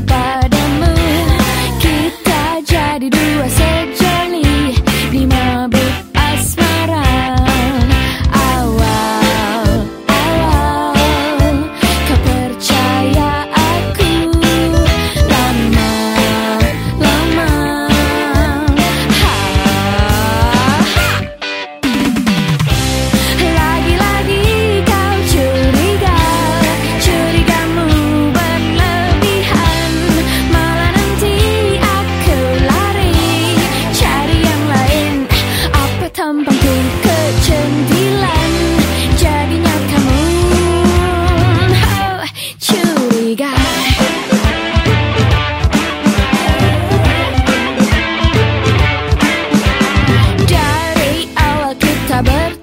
Bye. Curiga